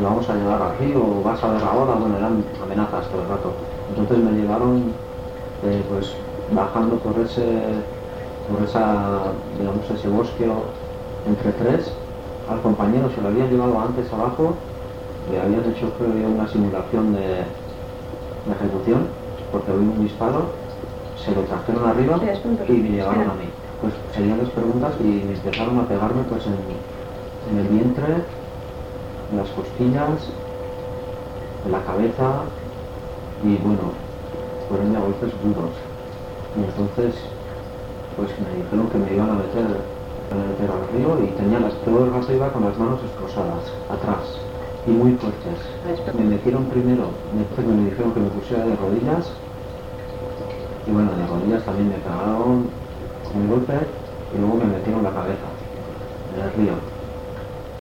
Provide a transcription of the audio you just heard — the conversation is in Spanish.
te vamos a llevar río, o vas a ver ahora, bueno, eran amenazas todo el rato. Entonces me llevaron, eh, pues, bajando por ese, por esa, digamos, ese bosque entre tres, al compañero se lo habían llevado antes abajo, le habían hecho creo una simulación de, de ejecución, porque había un disparo, se lo trajeron arriba y me llevaron a mí. Pues seguían las preguntas y me empezaron a pegarme pues en, en el vientre, las costillas, la cabeza y bueno, fueron ya golpes duros. Y entonces pues me dijeron que me iban a meter, a meter al río y tenía las, todo el rato iba con las manos escrosadas, atrás, y muy fuertes. Me metieron primero, me, me dijeron que me pusiera de rodillas y bueno, de rodillas también me pegaron un golpe y luego me metieron la cabeza en el río.